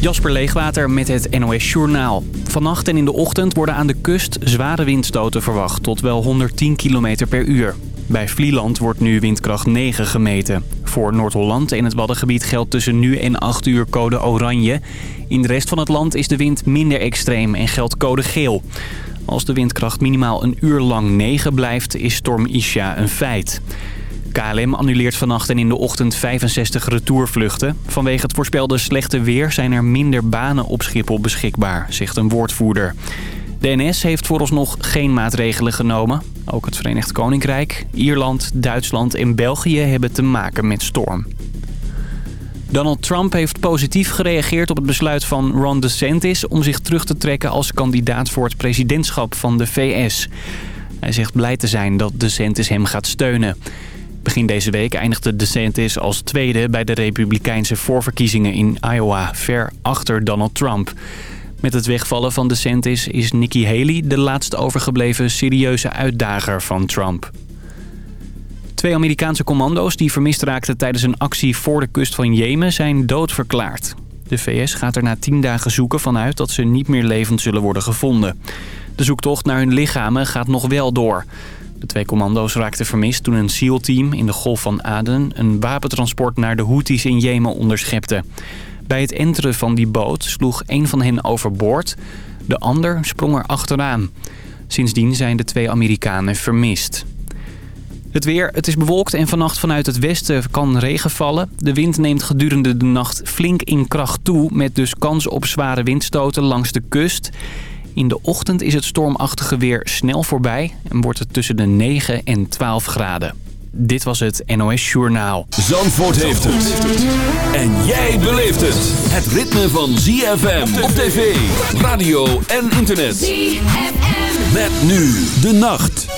Jasper Leegwater met het NOS Journaal. Vannacht en in de ochtend worden aan de kust zware windstoten verwacht... tot wel 110 km per uur. Bij Vlieland wordt nu windkracht 9 gemeten. Voor Noord-Holland en het Waddengebied geldt tussen nu en 8 uur code oranje. In de rest van het land is de wind minder extreem en geldt code geel. Als de windkracht minimaal een uur lang 9 blijft, is storm Isha een feit. KLM annuleert vannacht en in de ochtend 65 retourvluchten. Vanwege het voorspelde slechte weer zijn er minder banen op Schiphol beschikbaar, zegt een woordvoerder. De NS heeft vooralsnog geen maatregelen genomen. Ook het Verenigd Koninkrijk, Ierland, Duitsland en België hebben te maken met storm. Donald Trump heeft positief gereageerd op het besluit van Ron DeSantis... om zich terug te trekken als kandidaat voor het presidentschap van de VS. Hij zegt blij te zijn dat DeSantis hem gaat steunen. Begin deze week eindigde DeSantis als tweede bij de republikeinse voorverkiezingen in Iowa, ver achter Donald Trump. Met het wegvallen van DeSantis is Nikki Haley de laatste overgebleven serieuze uitdager van Trump. Twee Amerikaanse commando's die vermist raakten tijdens een actie voor de kust van Jemen zijn doodverklaard. De VS gaat er na tien dagen zoeken vanuit dat ze niet meer levend zullen worden gevonden. De zoektocht naar hun lichamen gaat nog wel door. De twee commando's raakten vermist toen een SEAL-team in de Golf van Aden... een wapentransport naar de Houthis in Jemen onderschepte. Bij het enteren van die boot sloeg een van hen overboord. De ander sprong er achteraan. Sindsdien zijn de twee Amerikanen vermist. Het weer, het is bewolkt en vannacht vanuit het westen kan regen vallen. De wind neemt gedurende de nacht flink in kracht toe... met dus kans op zware windstoten langs de kust... In de ochtend is het stormachtige weer snel voorbij en wordt het tussen de 9 en 12 graden. Dit was het NOS Journaal. Zandvoort heeft het. En jij beleeft het. Het ritme van ZFM op tv, radio en internet. ZFM. Met nu de nacht.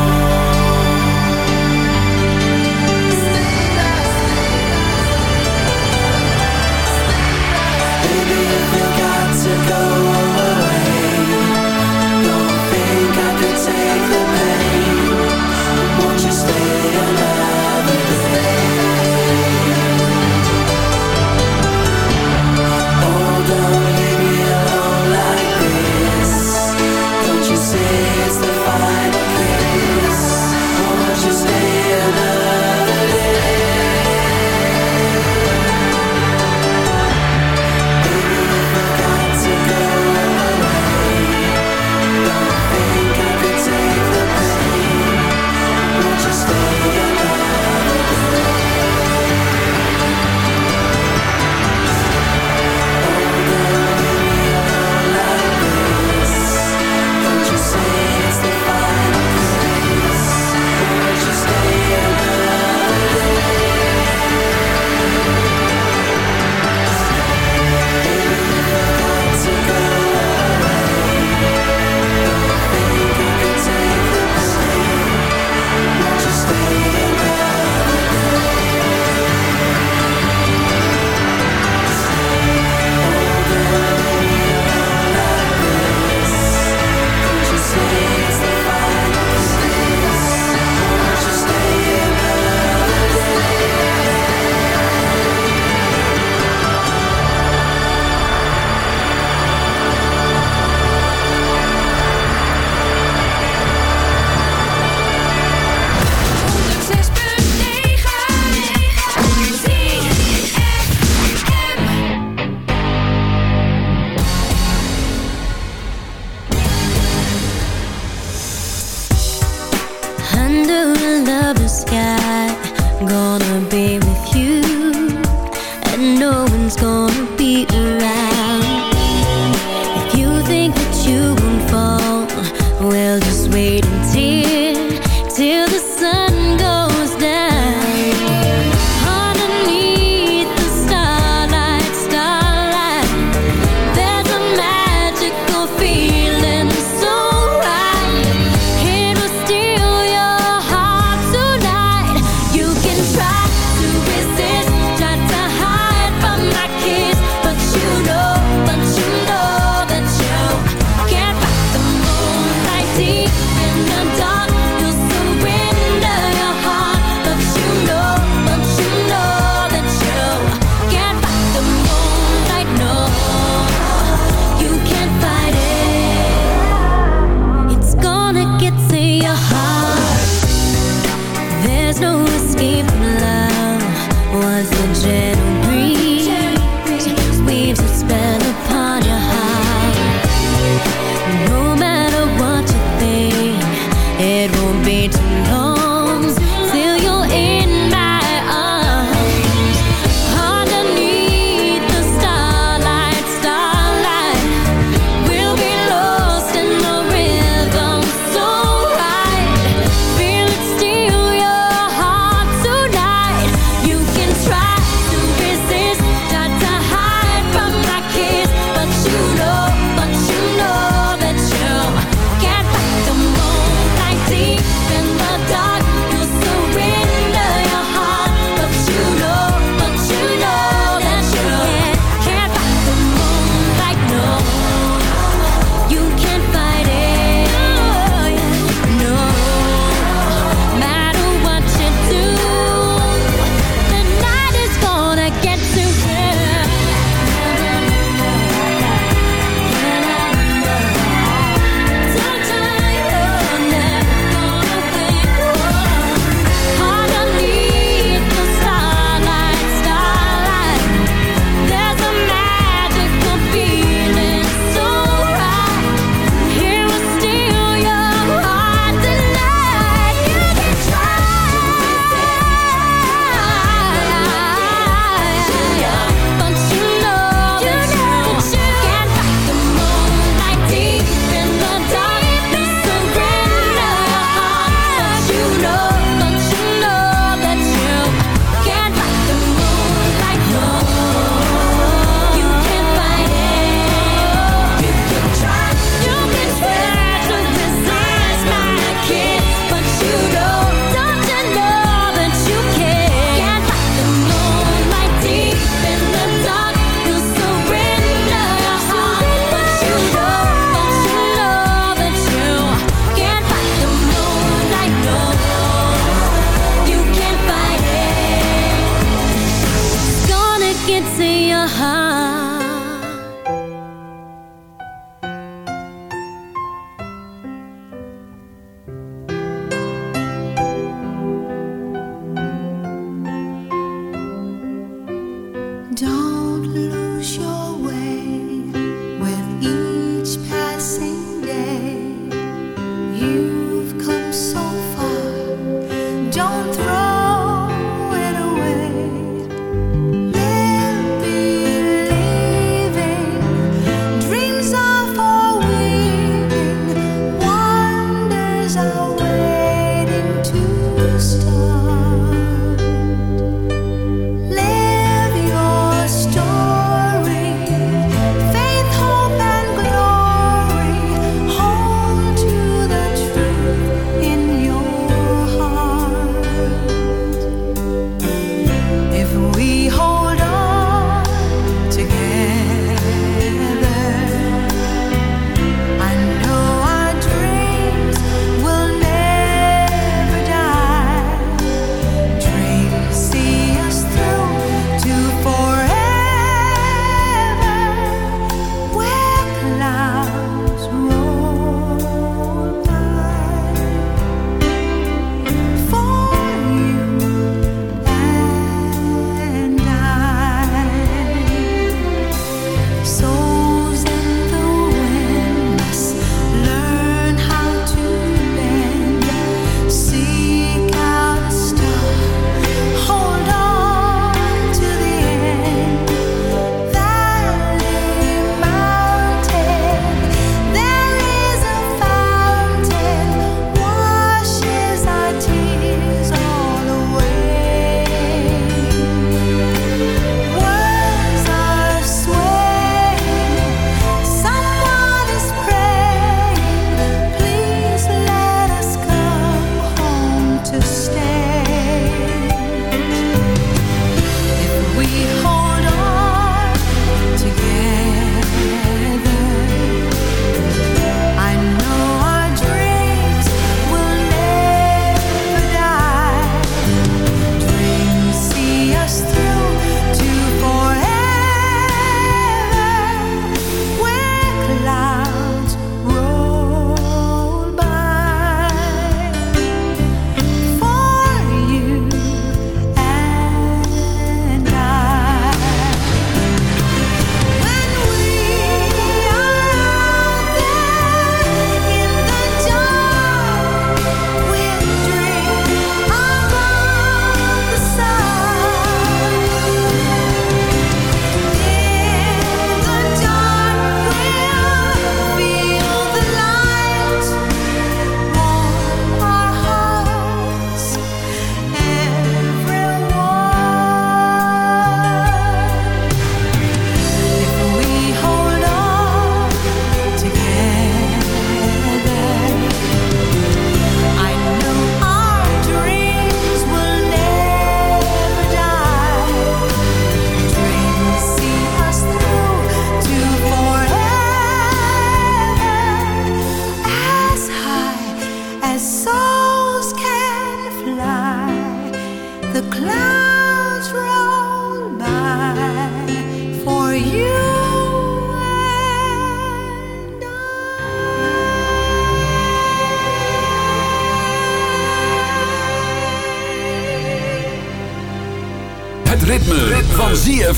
Go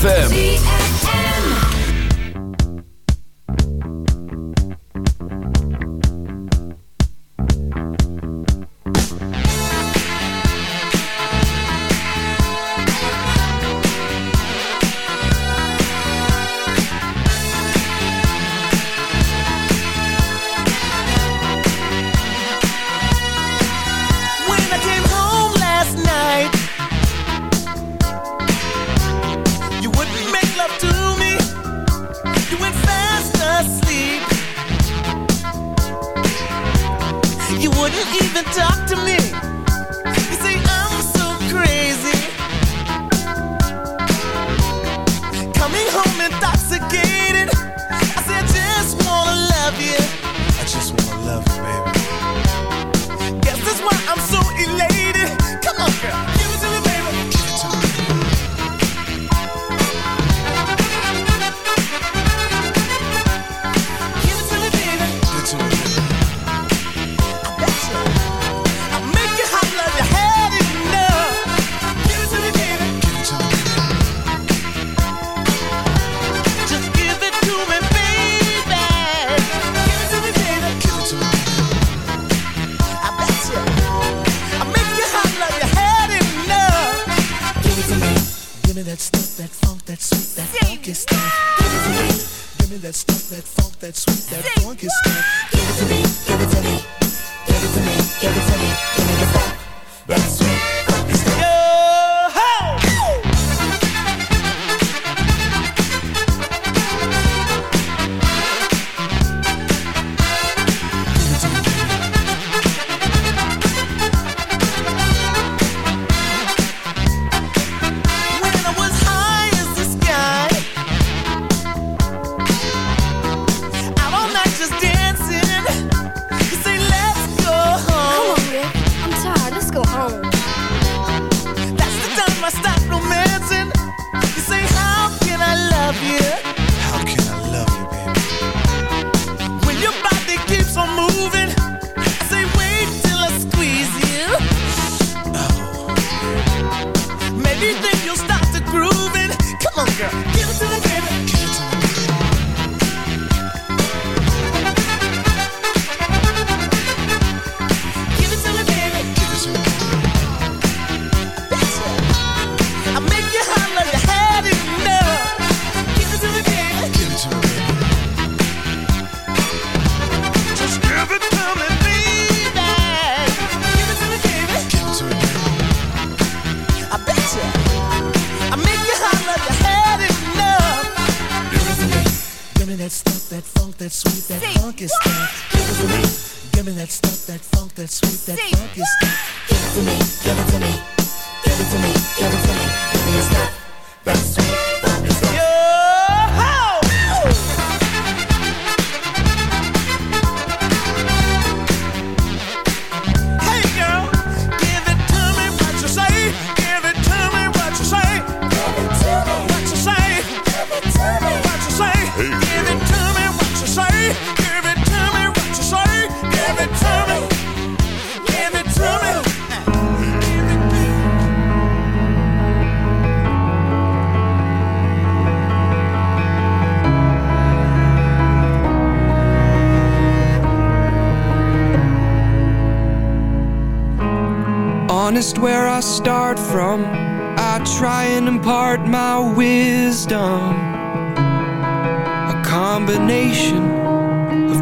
ZFM.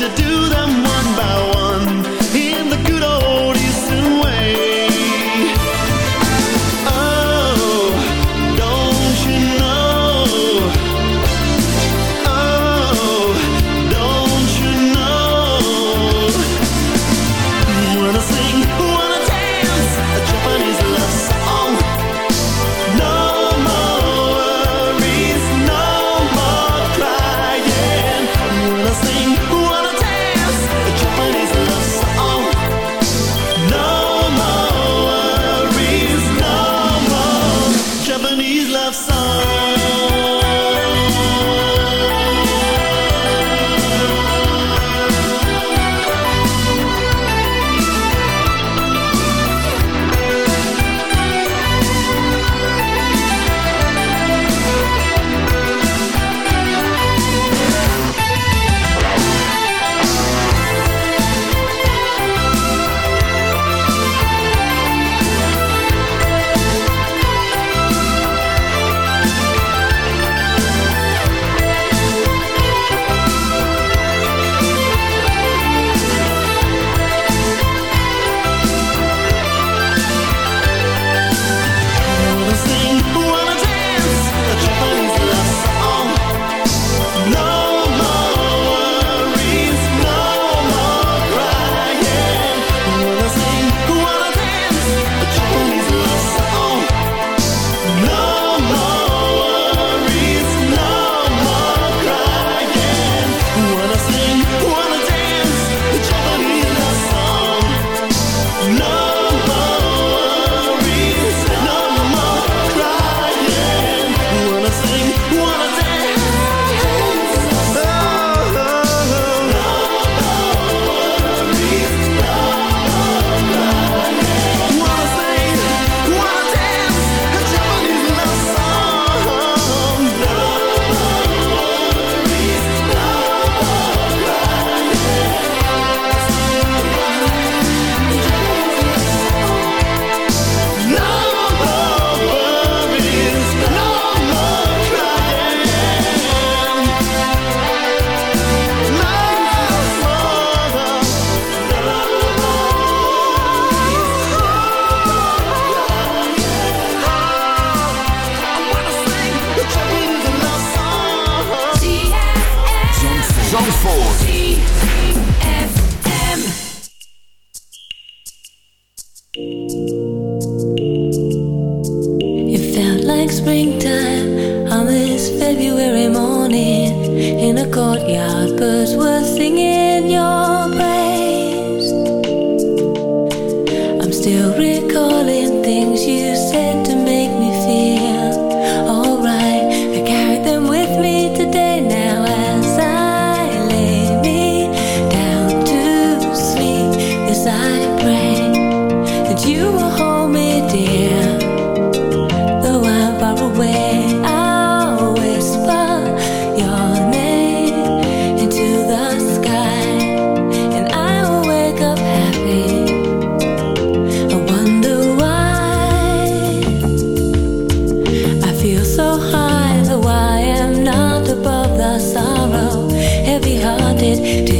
to do them Did